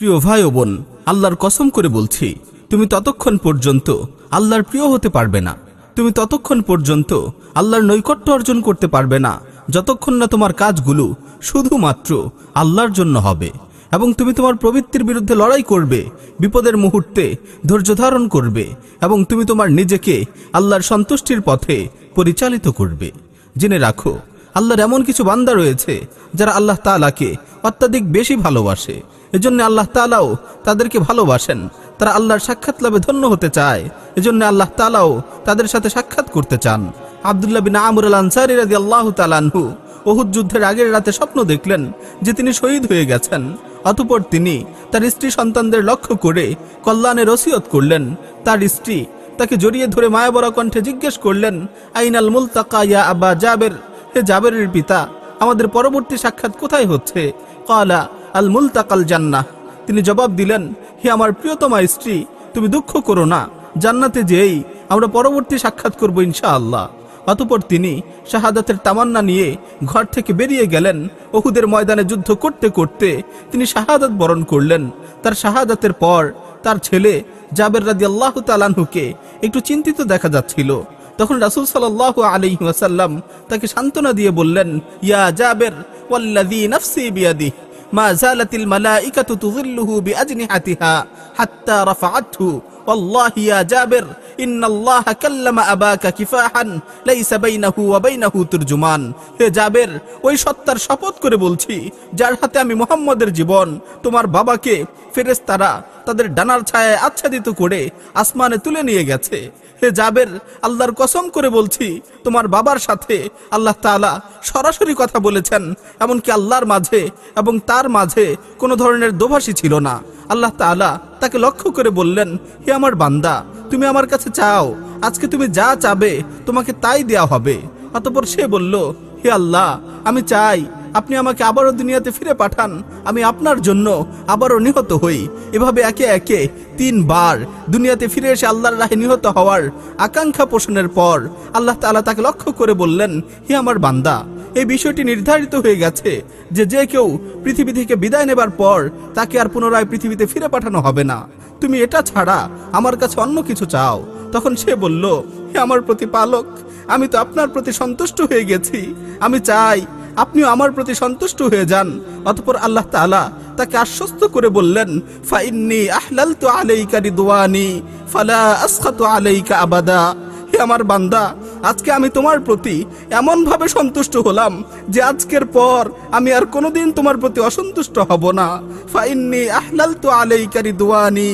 প্রিয় ভাই ও বোন, আল্লাহর কসম করে বলছি, তুমি ততক্ষণ পর্যন্ত আল্লাহর প্রিয় হতে পারবে না। তুমি ততক্ষণ পর্যন্ত আল্লাহর নৈকট্য অর্জন করতে পারবে না। যতক্ষণ না তোমার কাজগুলো শুধুমাত্র আল্লাহর জন্য হবে এবং তুমি তোমার প্রবৃত্তির বিরুদ্ধে লড়াই করবে, বিপদের মুহূর্তে ধৈর্য ধারণ করবে এবং তুমি তোমার নিজেকে আল্লাহর সন্তুষ্টির পথে পরিচালিত করবে। জেনে রাখো, আল্লাহর এমন কিছু বান্দা রয়েছে যারা আল্লাহ তালাকে অত্যাধিক বেশি ভালোবাসে। এজন্য আল্লাহ তাআলাও তাদেরকে ভালোবাসেন। তারা আল্লাহর সাক্ষাৎ লাভে ধন্য হতে চায়। এজন্য আল্লাহ তাআলাও তাদের সাথে সাক্ষাৎ করতে চান। আব্দুল্লাহ বিন আমর আল আনসারি রাজি আল্লাহ তালানহু ওহুদ যুদ্ধের আগের রাতে স্বপ্ন দেখলেন যে তিনি শহীদ হয়ে গেছেন। অতপর তিনি তার স্ত্রী সন্তানদের লক্ষ্য করে কল্যাণের ওসিয়ত করলেন। তার স্ত্রী তাকে জড়িয়ে ধরে মায়াবরা কণ্ঠে জিজ্ঞেস করলেন, আইনাল মুলতাকা ইয়া আব্বা জাবের? হে জাবেরের পিতা, আমাদের পরবর্তী সাক্ষাৎ কোথায় হচ্ছে? কালা আল মুলতাকাল জান্নাহ। তিনি জবাব দিলেন, হে আমার প্রিয়তমা স্ত্রী, তুমি দুঃখ করো না। জান্নাতে যেই আমরা পরবর্তী সাক্ষাৎ করব ইনশাআল্লাহ। অতপর তিনি শাহাদাতের তামান্না নিয়ে ঘর থেকে বেরিয়ে গেলেন। ওহুদের ময়দানে যুদ্ধ করতে করতে তিনি শাহাদাত বরণ করলেন। তার শাহাদাতের পর তার ছেলে জাবের রাজি আল্লাহ তালানহুকে একটু চিন্তিত দেখা যাচ্ছিল। তখন রাসুল সাল্লাহ আলাইহি ওয়াসাল্লাম তাকে সান্ত্বনা দিয়ে বললেন, ইয়া জাবের, ওয়াল্লাযী নাফসি বিয়াদিহি। ما زالت الملائكة تظله بأجنحتها حتى رفعته والله يا جابر إن الله كلم أباك كفاحا ليس بينه وبينه ترجمان হে জাবের ওই সত্তার শপথ করে বলছি যার হাতে আমি মোহাম্মদের জীবন তোমার বাবাকে ফেরেশতারা তাদের ডানার ছায়ায় আচ্ছাদিত করে আসমানে তুলে নিয়ে গেছে হে জাবের, আল্লাহর কসম করে বলছি, তোমার বাবার সাথে আল্লাহ তাআলা সরাসরি কথা বলেছেন, এমনকি আল্লাহর মাঝে এবং তার মাঝে কোনো ধরনের দোভাষী ছিল না। আল্লাহ তাআলা তাকে লক্ষ্য করে বললেন, হে আমার বান্দা, তুমি আমার কাছে চাও, আজকে তুমি যা চাবে তোমাকে তাই দেয়া হবে। অতপর সে বলল, হে আল্লাহ, আমি চাই আপনি আমাকে আবারও দুনিয়াতে ফিরে পাঠান, আমি আপনার জন্য আবারও নিহত হই। এভাবে একে একে তিনবার দুনিয়াতে ফিরে এসে আল্লাহর রাহে নিহত হওয়ার আকাঙ্ক্ষা পোষণের পর আল্লাহ তাআলা তাকে লক্ষ্য করে বললেন, হে আমার বান্দা, এই বিষয়টি নির্ধারিত হয়ে গেছে যে যে কেউ পৃথিবী থেকে বিদায় নেবার পর তাকে আর পুনরায় পৃথিবীতে ফিরে পাঠানো হবে না। তুমি এটা ছাড়া আমার কাছে অন্য কিছু চাও। তখন সে বলল, হে আমার প্রতিপালক, আমি তো আপনার প্রতি সন্তুষ্ট হয়ে গেছি। আমি চাই আপনিও আমার প্রতি সন্তুষ্ট হয়ে যান। অতপর আল্লাহ তাআলা তাকে আশ্বস্ত করে বললেন, ফাইন্নি আহলালতু আলাইকা রিদওয়ানি, ফালা আসখাতু আলাইকা আবাদা। হে আমার বান্দা, আজকে আমি তোমার প্রতি এমন ভাবে সন্তুষ্ট হলাম যে আজকের পর আমি আর কোনোদিন তোমার প্রতি অসন্তুষ্ট হব না। ফাইন্নি আহলালতু আলাইকা রিদওয়ানি,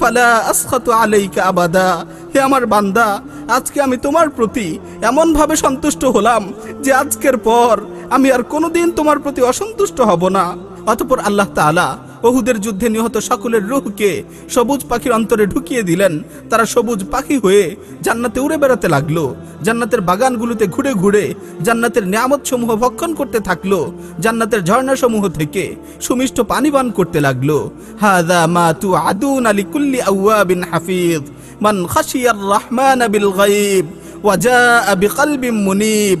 ফালা আসখাতু আলাইকা আবাদা। হে আমার বান্দা, আজকে আমি তোমার প্রতি এমন ভাবে সন্তুষ্ট হলাম যে আজকের পর আমি আর কোনোদিন তোমার প্রতি অসন্তুষ্ট হব না। অতপর আল্লাহ তাআলা ওহুদের যুদ্ধে নিহত সকলের রুহকে সবুজ পাখির অন্তরে ঢুকিয়ে দিলেন। তারা সবুজ পাখি হয়ে জান্নাতে উড়ে বেড়াতে লাগল। জান্নাতের বাগানগুলোতে ঘুরে ঘুরে জান্নাতের নিয়ামত সমূহ ভক্ষণ করতে থাকল। জান্নাতের ঝর্ণা সমূহ থেকে সুমিষ্ট পানি পান করতে লাগল। হাদা মা তু আদুন আলী কুল্লি আউয়াবিন হাফিজ। মান খাসিয়ার রহমান বিল গাইব ওয়াজা বিকলবিম মুনিব।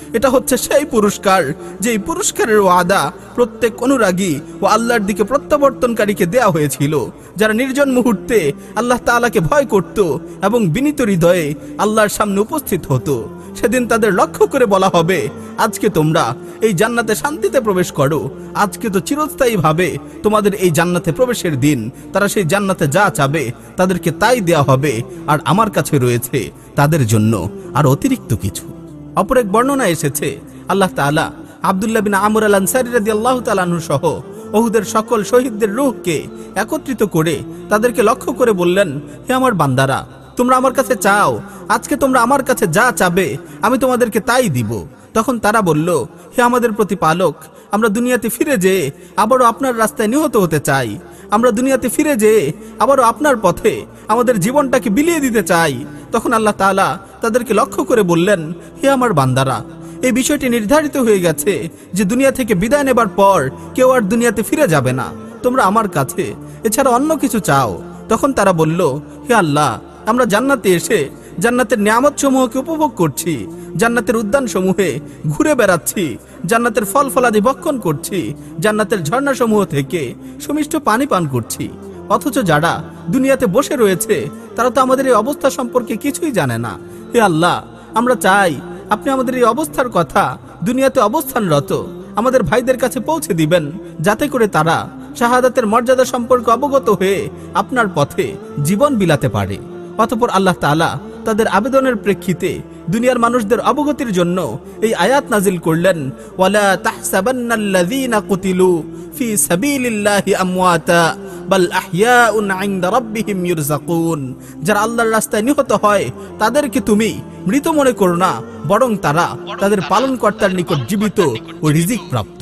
এটা হচ্ছে সেই পুরস্কার, যেই পুরস্কারের ওয়াদা প্রত্যেক অনুরাগী ও আল্লাহর দিকে প্রত্যাবর্তনকারীকে দেয়া হয়েছিল। যারা নির্জন মুহূর্তে আল্লাহ তাআলাকে ভয় করত এবং বিনীত হৃদয়ে আল্লাহর সামনে উপস্থিত হতো, সেদিন তাদের লক্ষ্য করে বলা হবে, আজকে তোমরা এই জান্নাতে শান্তিতে প্রবেশ করো। আজকে তো চিরস্থায়ী ভাবে তোমাদের এই জান্নাতে প্রবেশের দিন, তারা সেই জান্নাতে যা চাবে তাদেরকে তাই দেয়া হবে, আর আমার কাছে রয়েছে তাদের জন্য আর অতিরিক্ত কিছু। অপর এক বর্ণনা এসেছে, আল্লাহ তাআলা আব্দুল্লাহ বিন আমর আল আনসারি রাদিয়াল্লাহু তাআলাহু সহ ওহুদের সকল শহীদদের রূহকে একত্রিত করে তাদেরকে লক্ষ্য করে বললেন, হে আমার বান্দারা, তোমরা আমার কাছে চাও, আজকে তোমরা আমার কাছে যা চাবে, আমি তোমাদেরকে তাই দিব। তখন তারা বলল, হে আমাদের প্রতিপালক, আমরা দুনিয়াতে ফিরে যেয়ে আবারও আপনার রাস্তায় নিহত হতে চাই। আমরা দুনিয়াতে ফিরে যেয়ে আবারও আপনার পথে আমাদের জীবনটাকে বিলিয়ে দিতে চাই। তখন আল্লাহ তালা তাদেরকে লক্ষ্য করে বললেন, হে আমার বান্দারা, এই বিষয়টি নির্ধারিত হয়ে গেছে যে দুনিয়া থেকে বিদায় নেবার পর কেউ আর দুনিয়াতে ফিরে যাবে না। তোমরা আমার কাছে এছাড়া অন্য কিছু চাও। তখন তারা বলল, হে আল্লাহ, আমরা জান্নাতে এসে জান্নাতের নিয়ামত সমূহকে উপভোগ করছি, জান্নাতের উদ্যান সমূহে ঘুরে বেড়াচ্ছি, জান্নাতের ফল ফলাদি ভক্ষণ করছি, জান্নাতের ঝর্ণা সমূহ থেকে সুমিষ্ট পানি পান করছি। অথচ যারা দুনিয়াতে বসে রয়েছে, তারা তো আমাদের এই অবস্থা সম্পর্কে কিছুই জানে না। হে আল্লাহ, আমরা চাই আপনি আমাদের এই অবস্থার কথা দুনিয়াতে অবস্থানরত আমাদের ভাইদের কাছে পৌঁছে দিবেন, যাতে করে তারা শাহাদাতের মর্যাদা সম্পর্কে অবগত হয়ে আপনার পথে জীবন বিলাতে পারে। অতপর আল্লাহ তাআলা তাদের আবেদনের প্রেক্ষিতে দুনিয়ার মানুষদের অবগতির জন্য এই আয়াত নাজিল করলেন, ওয়ালা তাহসাবান্নাল্লাযীনা কুতিলু ফি সাবিলিল্লাহি আমওয়াতা, বাল আহইয়াউন ইনদা রাব্বিহিম যারা আল্লাহর রাস্তায় নিহত হয়, তাদেরকে তুমি মৃত মনে করো না, বরং তারা তাদের পালনকর্তার নিকট জীবিত ও রিজিক প্রাপ্ত।